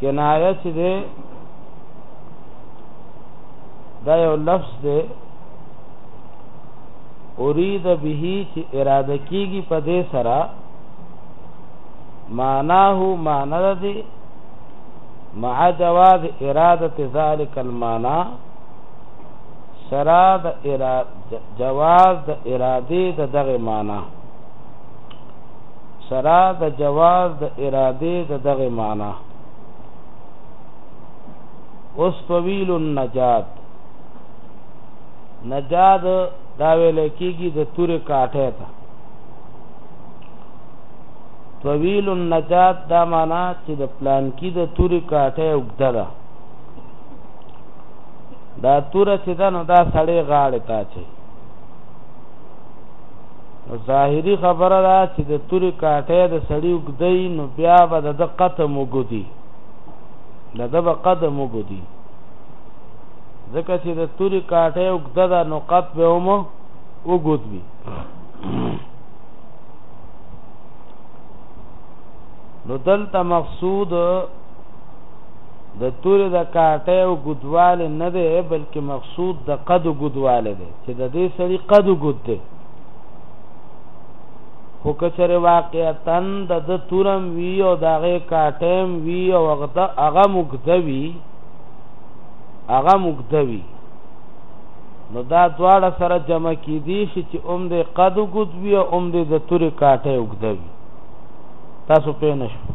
کنایه چې ده دا یو لفظ ده اريد به چې اراده کیږي په دې سره معناه معنی ده مع جواز اراده ذلك المعنى سراد اراده جواز د ارادې د دغې معنی سره د جواز د ارادې د دغې معنی اوس طویل النجات نجاد دا ویل کېږي د تورې کاټه ته طویل النجات دا معنا چې د پلان کې د توري کاټه وګدا ده دا توره چې ده نو دا سړی غاړې ته اچوي نو ظاهري خبره ده چې د تورې کاټۍ د سړي اوږدی نو بیا به د ده قدم اوږدي د ده به قدم اوږدي ځکه چې د تورې کاټۍ اوږده ده نو قد به هم اوږد وي نو دلته مقصود د تورې د کاټۍ اوږدوالی نه دی، بلکې مقصود د قد اوږدوالی دی، چې د دې سړي قد اوږد دی. خو که چېرې واقعتاً د ده توره هم وي او د هغې کاټۍ هم وي او هغه هم اوږده وي، هغه هم اوږده وي، نو دا دواړه سره جمع کېدی شي چې هم دې قد اوږد وي او هم دې د تورې کاټۍ اوږده وي. تاسو پوه نه شوئ.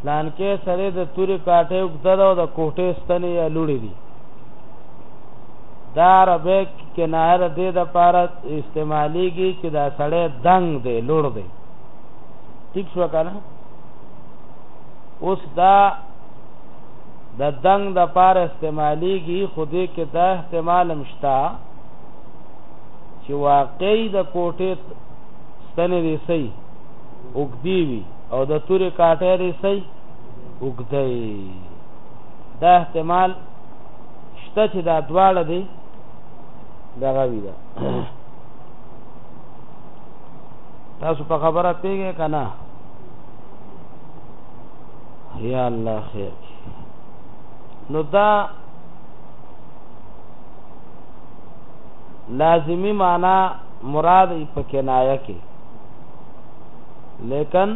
پلانکې سړی د تورې کاټې اوږده ده او د کوټې ستنې یا لوړې دي دا عربی کنایه د دې دپاره استعمالیږي چې دا سړی دنګ دی لوړ دی ټیک شو که نه اوس دا د دنګ دپاره استعمالیږي خو دې کې دا احتمال هم شته چې واقعي د کوټې ستنې دې صحیح اوږدې وي او د تورې کاټې ریسۍ اوږده دا احتمال شته چې دا دواړه دی دغه وي ده تاسو په خبره پیږئ که نه یا الله خیر نو دا لازمی معنا مراد په کنایه کې لیکن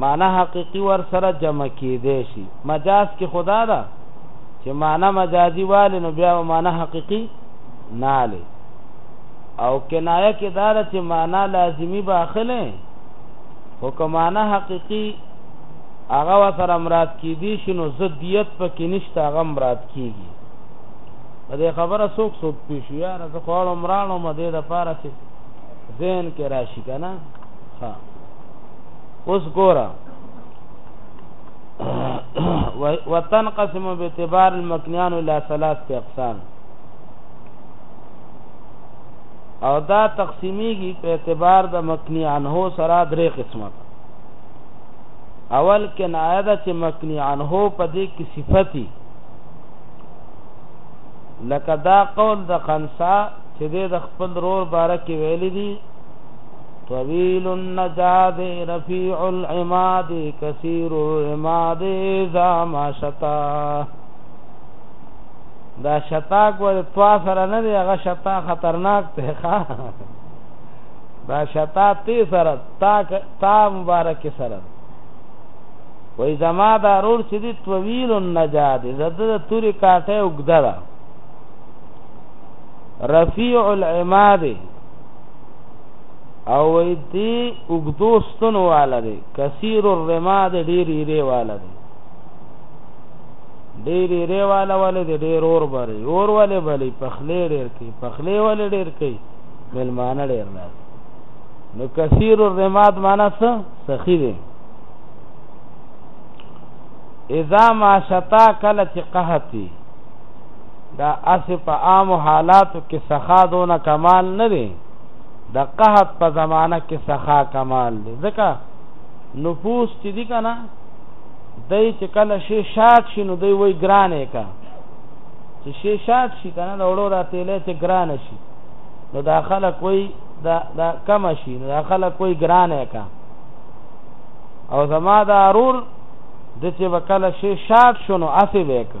معنی حقیقی ور سره جمع کیدی شي مجاز کې خدا ده چې معنی مجازي والي نو بیا معنی حقیقی ناله او کنایه کې دا ده چې معنی لازمی باخله حکمانه حقیقی هغه سره مراد کیدی شي نو ضدیت پکې نشته هغه مراد کیږي په دې خبره څوک څوک پیښ یار زه خو عمرانو مده د پاره چې ذهن کې راشي کنه ها اوس ګوره وتنقسم باعتبار المكنيان الى ثلاثه اقسام او دا تقسیمیږي په اعتبار د مکنی عنه سره درې قسمه اول کې نایده چې مکنی عنه په دې کې صفتی لکه دا قول د خنسا چې دې د خپل ورور باره کې ویلي دي طویل النجاد رفیع العماد کثیر الرماد اذا ما شتا دا شتا کوله توا سره نه دی هغه شتا خطرناک ته ښا دا شتا تی سره تا تا مبارک سره وای زما دا رور چې دی طویل النجاد زده توري کاټه وګدره رفیع العماد او وی دی اگدوستن والا دی کثیر الرماد دیری ری والا دی دیری ری والا والا دی دیر اور بری اور والا بلی پخلی دیر کی پخلی والا دیر کی ملمانه دیر لازم نو کثیر الرماد مانا سا سخی دی اذا ما شتا کل چی قهتی دا اسې په عامو حالاتو کې سخا دونه کمال نه دی د قحط په زمانه کې سخا کمال دی ځکه نفوس چې دی که نه دی چې کله شي شاک شي نو دی وایي ګرانې که چې شي شاک شي که نه د وړو دا تیلی چې ګرانه شي نو دا خلک وایي دا, دا کم شي نو دا خلک وایي ګرانې که او زما دا رور د چې وکاله شي شاک شو نو اسې به که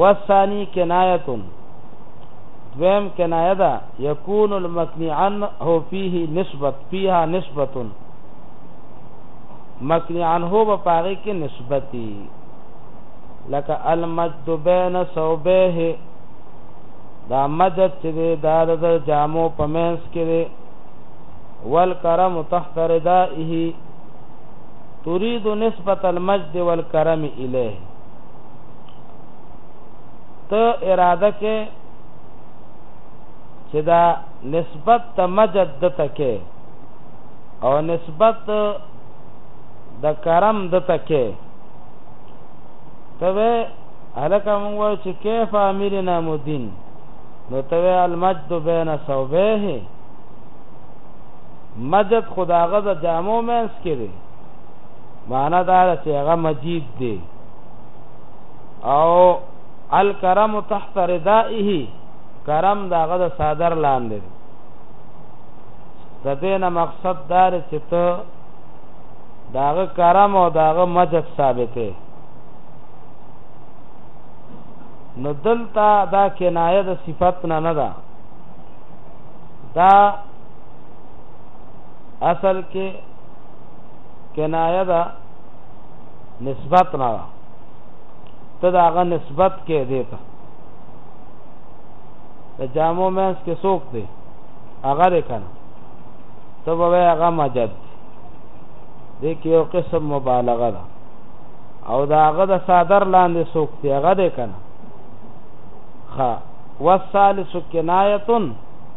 والثاني کنایه دویم کنایه ده یکون المکنی عنه فيه نسبت فيها نسبت مکنی عنه په پاره کې نسبتي لکه المجد بین صوبه دا مجد چې دی دا د جامو په منځ کې دی والکرم تحت ردائه تريد نسبت المجد والکرم الیه ته اراده کې چې دا نسبت ته مجد د تکې او نسبت د کرم د تکې ته هلکه مونږ وای چې کیف امیرنا مدین نو ته المجد بین صوبه مجد خداغه د جامو مینس کې دی معنا دا ده چې هغه مجید دی او الکرم تحت ردائه کرم دا هغه د صادر لاندې دی د دې نه مقصد دا دی چې ته داغه کرم او داغه مجد ثابته نو دلتا دا کنایه د صفت نه نه ده دا اصل کې کنایه ده نسبت نه ده ته د هغه نسبت کې دی ته د جامو مینس کې څوک دی هغه دی که نه ته به وایې هغه مجد دی دې کې یو قسم مبالغه ده او د هغه د صادر لاندې څوک دی هغه دی که نه ښه والثالث کنایتن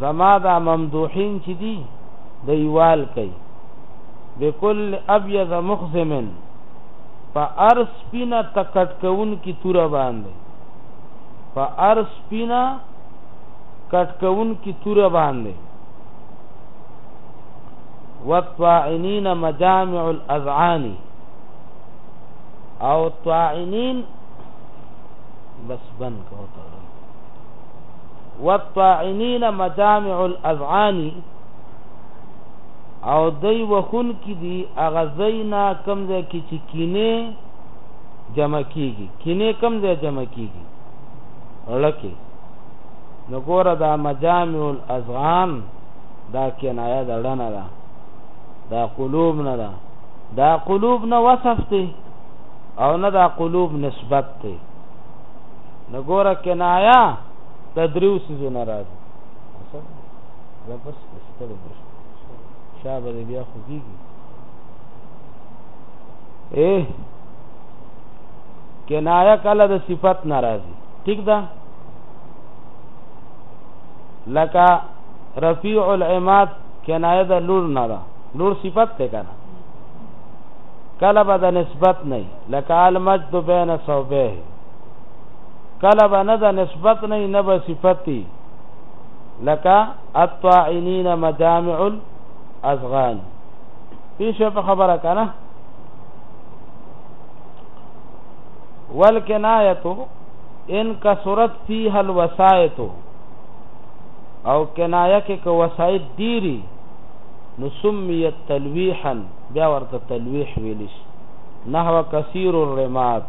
زما دا ممدوحین چی دی دی وال کئی بکل ابیض مخزمن په ار سپینا تکټ کون کی تور باندې په ار سپینا کټ کون کی تور باندې وطاعنین مجامع الاذعان او طاعنین بس بند کو والطاعنین مجامع الاذعان او دی وخون کی دی اغزینا کم ځای کی چې کینه جمع کیږي کینه کم ځای جمع کیږي لکه نو ګوره دا مجامع الاذعان دا کنایه د ړنه ده دا قلوب نه ده دا قلوب نه وصف دی او نه دا قلوب نسبت دی نو ګوره کنایا د دریو سيزو ناراض زبرس ستړي بش شابه دې بیا خوږيږي اے کنایا کله د صفت ناراضي ٹھیک ده لکه رفیع العماد کنایه د لور نه ده لور صفت ته کنه کله به د نسبت نه لکه المجد بین صوبه کله به نه د نسبت نه نه به صفتی لکه الطاعنین مجامع الازغان پیشه په خبره کنه والکنایتو ان کثرت فیها الوسایتو او کنایه کې کو وسایت دیری نو سمیت تلویحا بیا ورته تلویح ویل شي نحو کثیر الرماد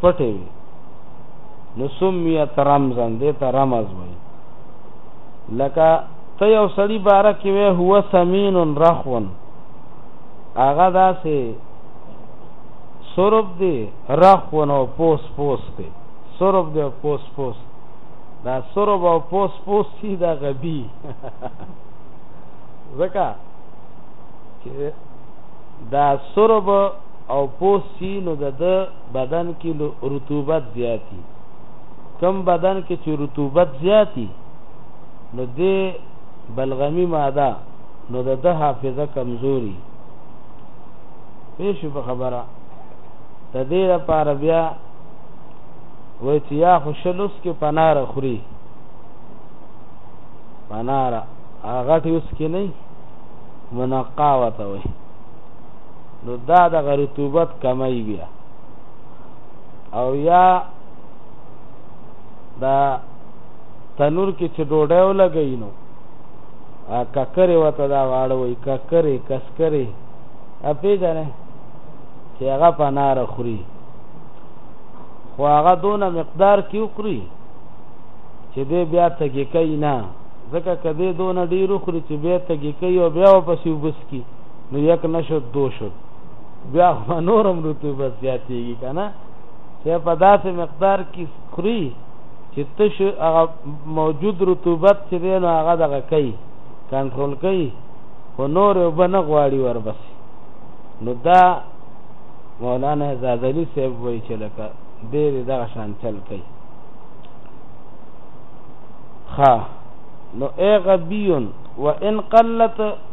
پټې وي نو سمیت رمزا دې ته رمز وایي لکه ته یو سړي باره کې وې هو سمین رخون هغه داسې سرب دی رخون او پوس پوس دی سرب دی او پوس پوس دا سرب او پوس پوس دی دا غبي ځکه چې دا سرب او پوس نو د بدن کې رطوبت زیات وي کم بدن کې چې رطوبت زیات وي نو د بلغمي ماده نو د ده حافظه کمزوري پیشو په خبره د دې لپاره بیا وای چې یا خوشلوس کې پنار خوري پنار هغه ټیوس کې نه منقاوه ته وای نو دا د غرتوبت کمی بیا او یا دا تنور کې چې ډوډۍ ولګی نو ککرې وته دا واړه وي ککرې کسکرې اپېژنې چې هغه په ناره خوري خو هغه دونه مقدار کې وخوري چې دی بیا تږی کوي نه ځکه که دی دونه ډېر وخوري چې بیا تږی کوي او بیا واپس یې وبسکي نو یک نشد دو شد بیا خو نورم رطوبت زیاتیږي کنه چې په داسې مقدار کې خوري چې تش هغه موجود رطوبت چې دی نو هغه دغه کوي کنټرول کوي خو نور اوبه نه غواړي وربسي نو دا مولانا زادلی صاحب وایي چې لکه دی دغه شان چل کوي ښه نو ای غبیون و ان قلت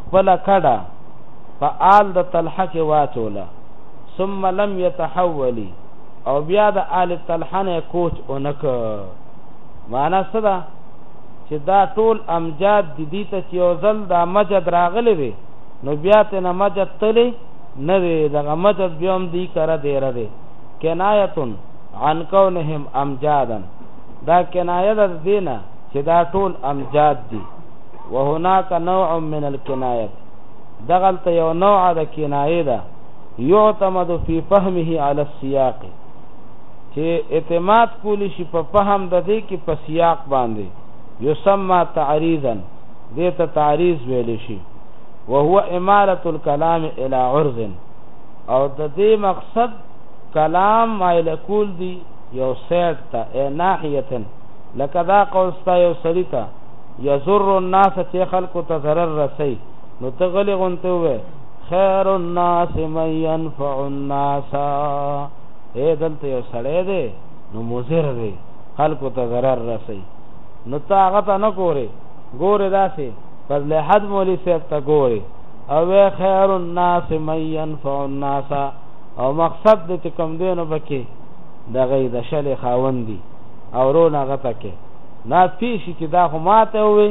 خپل کډه په آل د طلحه کې واچوله ثم لم يتحولي او بیا د آل طلحه نه کوچ اونک معنا څه ده چې دا ټول امجاد د دې ته چې یو ځل دا مجد راغلی وي نو بیا ته نه مجد تللی نه وي دغه مجد بیا هم دی کره دی را دی کنایتون عن کونهم امجادن دا کنایه د دینه چې دا ټول امجاد دي وهناک نوع من الکنایت دغلته یو نوع د کنایې ده یعتمد فی فهمه علی السیاق چې اعتماد کولی شي په فهم د دې کې په سیاق باندې یسمى تعریضا دې ته تعریض ویل شي وهو اماله الكلام الى عرض او د دې مقصد کلام مایل کول دي یو سیټ ته ناحیتن لکه دا قوستا یو سړی ته یضر الناس چې خلکو ته ضرر رسي نو ته غلې غونته وې خیر الناس من ينفع الناس اے دلته یو سړی دی نو مضر دی خلکو ته ضرر رسي نو ته هغه ته نه ګورې ګورې داسې پر لحد مولي صاحب ته ګورې او خیر الناس من ينفع الناس او مقصد د چې کم دی نو پکې د غي د شلې خاوندي او رونه غته کې نه پېښي چي دا خو ماته ووې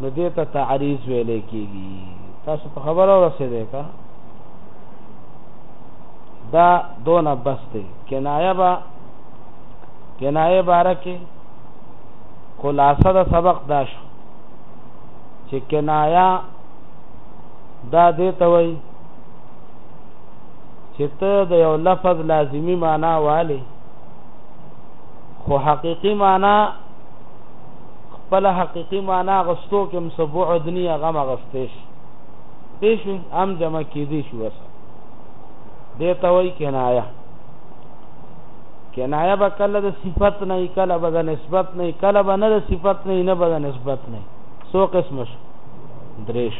نو دې ته تعريض ويلې کېږي تاسو په خبره ورسېدې که دا دونه بس دی کنایه به کنایه باره کې خلاصه د سبق دا شو چې کنایه دا دې ته وایي چې ته د یو لفظ لازمی معنا والی خو حقیقي مانا خپل حقیقي مانا غستو کې هم څه بعد نی هغه هم اخیستی شي پوه شوې هم جمع کېدی شي وسه دې ته وایي کنایه کنایه به کله د صفت نه کله به د نسبت نه کله به نه د صفت نه نه به د نسبت نه سو قسم شو دریش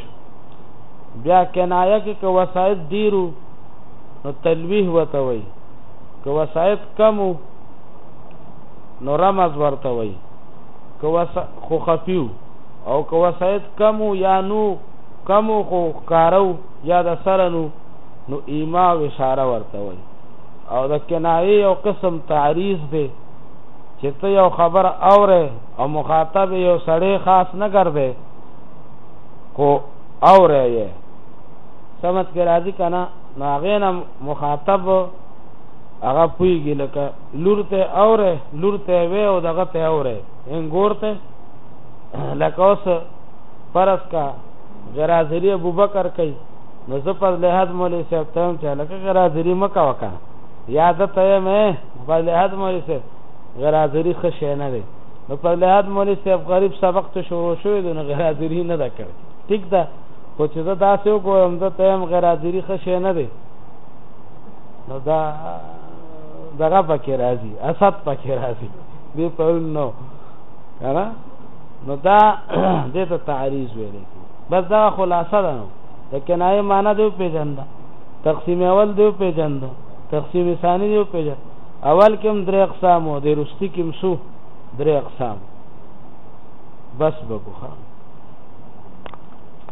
بیا کنایه کې که وسایط دیرو نو تلویح وته وي که وسایط کمو نو رمز ورته وای خو خفیو او که وسایت کمو یا نو کمو خو کارو یا د سرنو نو ایما او اشاره ورته وای او د کنایه یو قسم تعریض دی چې ته یو خبر اوره او مخاطب یو سړی خاص نه ګرځي خو اوره یې سمت کې راځي کنه ناغینه مخاطب هغه پویږي لکه لور ته اوره لور ته وې او دغه ته اوره انګور ته لکه اوس فرض کا غرازری ابو بکر کوي نو زه په لحاظ مولوی صاحب ته هم چې لکه غرازری مکه وکا یاد ته مې په لحاظ مولوی صاحب غرازری خشه نه دی نو په لحاظ مولوی صاحب غریب سبق ته شروع شوی دی نو غرازری نه دا کړ ټیک ده خو چې دا داسې وګورم زه ته هم غرازری خشه نه دی نو دا دغه پکې راځي اسد پکې راځي دې پرون نو کنه نو دا دې ته تعریض ویل کی بس دا خلاصه ده نو د کنایه معنی دی پیژند تقسیم اول دی پیژند تقسیم ثانی دی پیژند اول کوم درې اقسام او د رستی کوم سو درې اقسام بس بګو خان